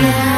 Yeah.